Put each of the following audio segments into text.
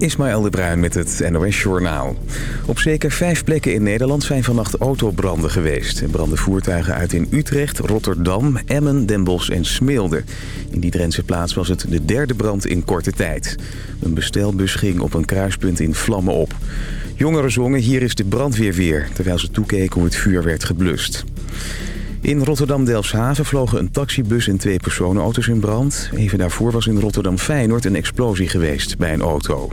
Ismaël de Bruin met het NOS Journaal. Op zeker vijf plekken in Nederland zijn vannacht autobranden geweest. Er branden voertuigen uit in Utrecht, Rotterdam, Emmen, Den Bosch en Smilde. In die Drentse plaats was het de derde brand in korte tijd. Een bestelbus ging op een kruispunt in vlammen op. Jongeren zongen Hier is de brandweer weer... terwijl ze toekeken hoe het vuur werd geblust. In Rotterdam-Delfshaven vlogen een taxibus en twee personenauto's in brand. Even daarvoor was in Rotterdam-Feyenoord een explosie geweest bij een auto.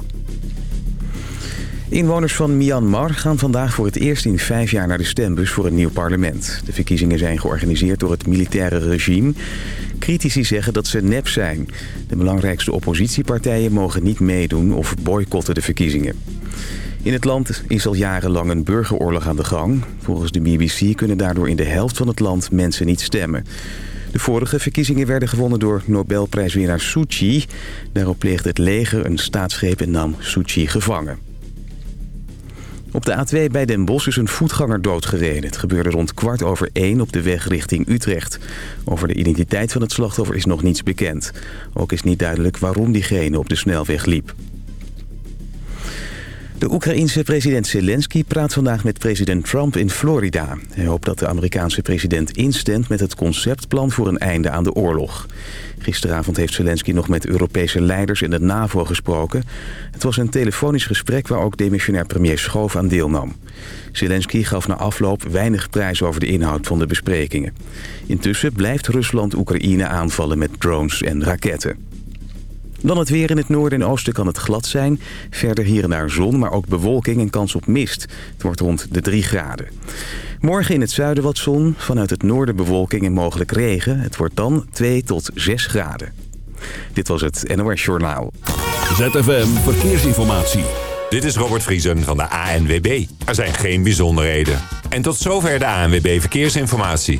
Inwoners van Myanmar gaan vandaag voor het eerst in vijf jaar naar de stembus voor een nieuw parlement. De verkiezingen zijn georganiseerd door het militaire regime. Critici zeggen dat ze nep zijn. De belangrijkste oppositiepartijen mogen niet meedoen of boycotten de verkiezingen. In het land is al jarenlang een burgeroorlog aan de gang. Volgens de BBC kunnen daardoor in de helft van het land mensen niet stemmen. De vorige verkiezingen werden gewonnen door Nobelprijswinnaar Suu Kyi. Daarop pleegde het leger een staatsgreep en nam Suu Kyi gevangen. Op de A2 bij Den Bosch is een voetganger doodgereden. Het gebeurde rond kwart over één op de weg richting Utrecht. Over de identiteit van het slachtoffer is nog niets bekend. Ook is niet duidelijk waarom diegene op de snelweg liep. De Oekraïense president Zelensky praat vandaag met president Trump in Florida. Hij hoopt dat de Amerikaanse president instemt met het conceptplan voor een einde aan de oorlog. Gisteravond heeft Zelensky nog met Europese leiders in de NAVO gesproken. Het was een telefonisch gesprek waar ook demissionair premier Schoof aan deelnam. Zelensky gaf na afloop weinig prijs over de inhoud van de besprekingen. Intussen blijft Rusland Oekraïne aanvallen met drones en raketten. Dan het weer in het noorden en oosten kan het glad zijn. Verder hier en daar zon, maar ook bewolking en kans op mist. Het wordt rond de 3 graden. Morgen in het zuiden wat zon, vanuit het noorden bewolking en mogelijk regen. Het wordt dan 2 tot 6 graden. Dit was het NOS Journaal. ZFM Verkeersinformatie. Dit is Robert Vriesen van de ANWB. Er zijn geen bijzonderheden. En tot zover de ANWB Verkeersinformatie.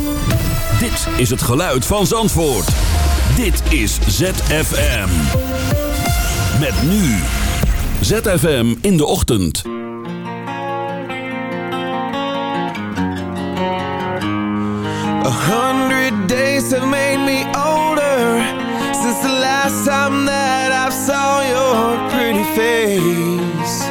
Dit is het geluid van Zandvoort. Dit is ZFM. Met nu. ZFM in de ochtend. A hundred days have made me older Since the last time that I saw your pretty face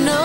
Know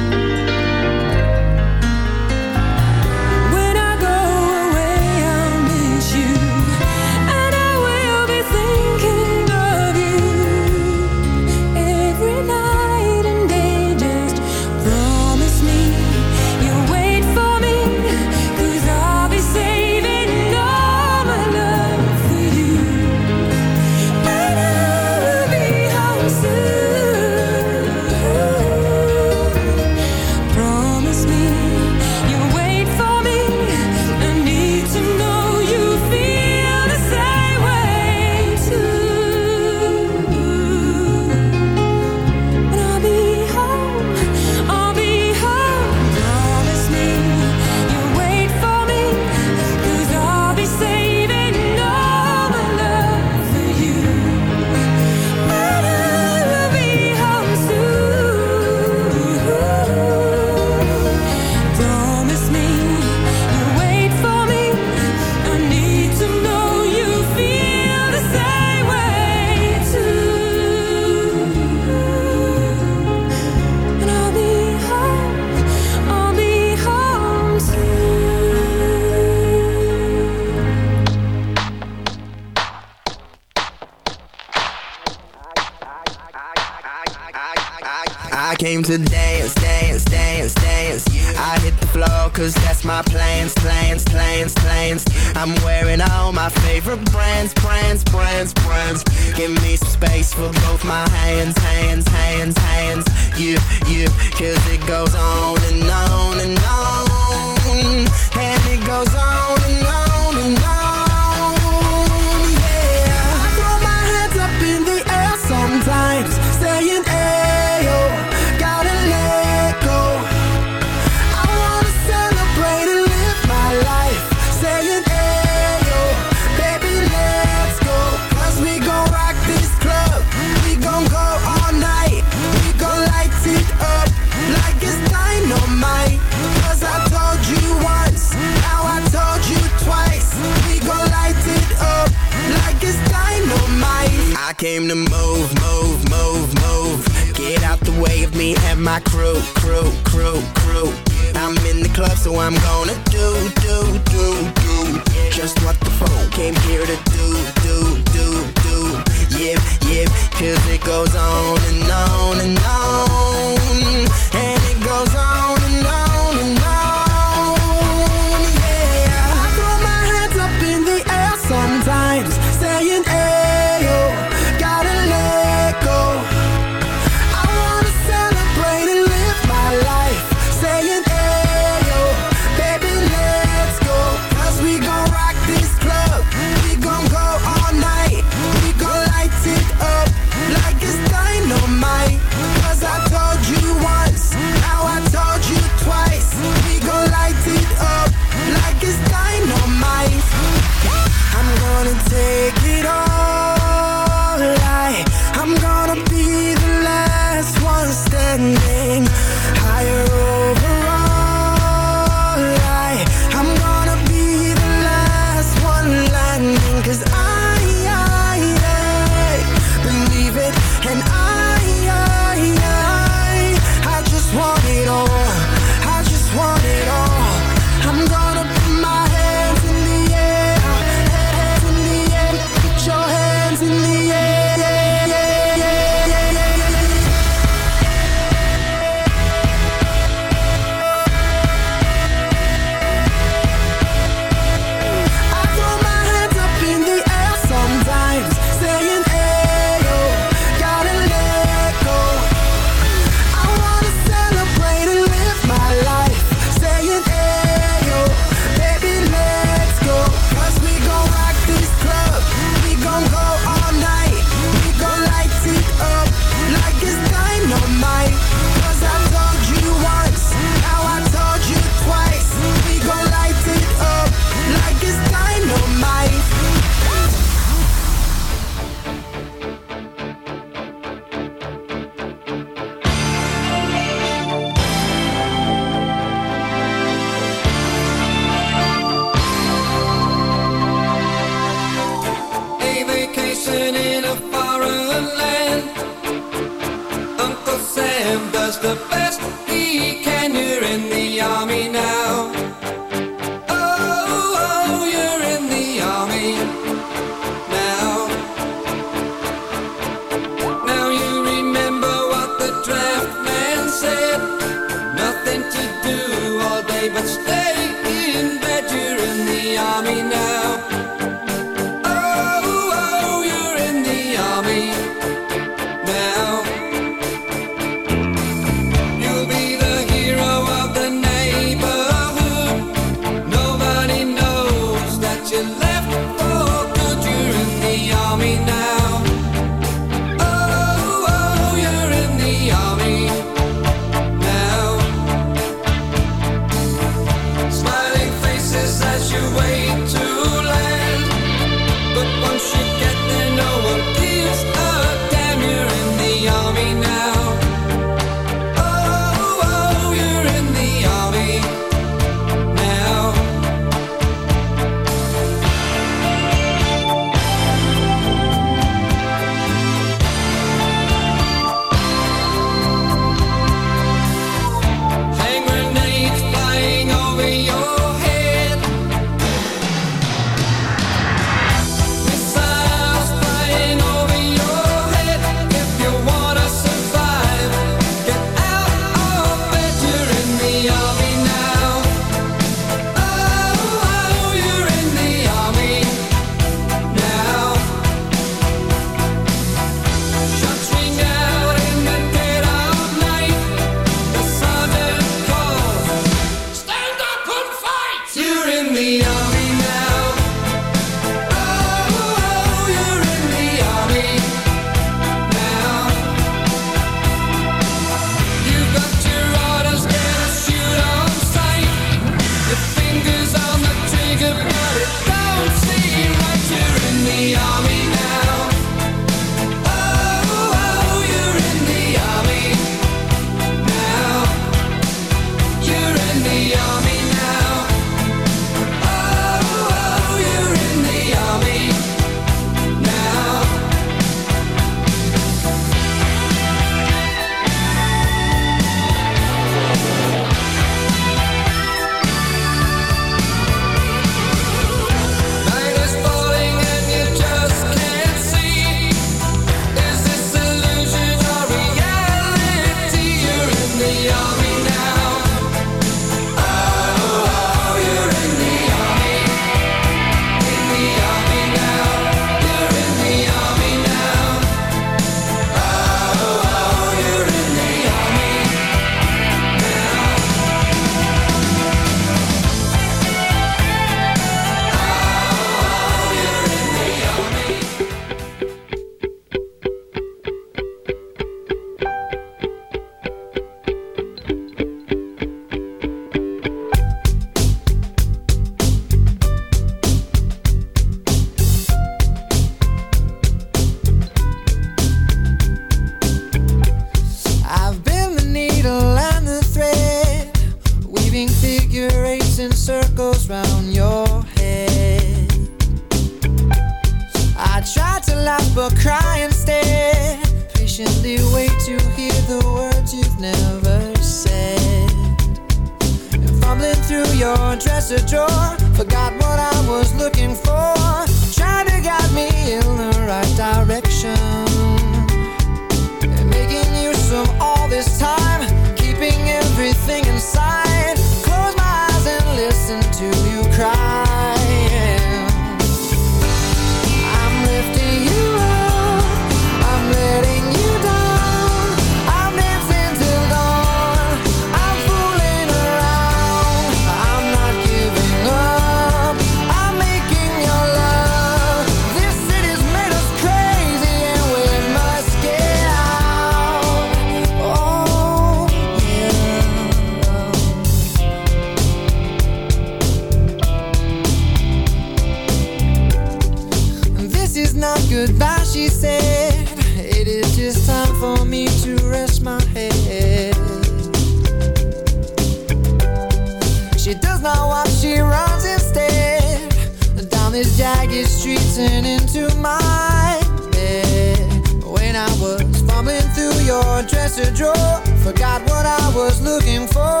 to draw. Forgot what I was looking for.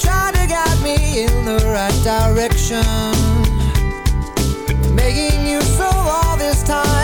Tried to guide me in the right direction. Making you so all this time.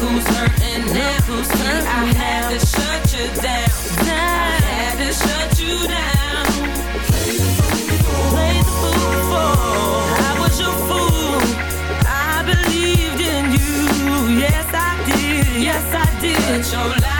who's hurting now. Who's hurting I had to shut you down. down. I had to shut you down. Play the fool, Play. I was your fool. I believed in you. Yes, I did. Yes, I did. But your life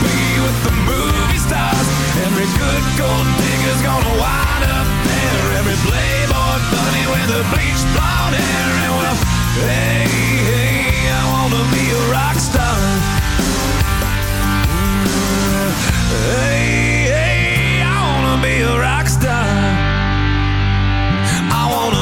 Every good gold digger's gonna wind up there. Every playboy bunny with the bleached blonde hair. And well, hey, hey, I wanna be a rock star. Mm, hey, hey,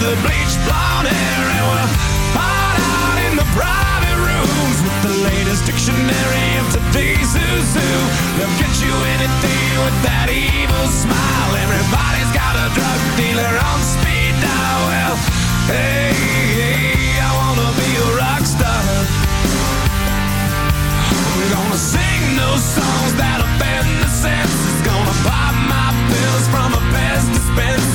with the bleached blonde hair and we'll hide out in the private rooms with the latest dictionary of today's who's who. They'll get you anything with that evil smile. Everybody's got a drug dealer on speed dial. Well, hey, hey, I wanna be a rock star. I'm gonna sing those songs that offend the senses. Gonna pop my pills from a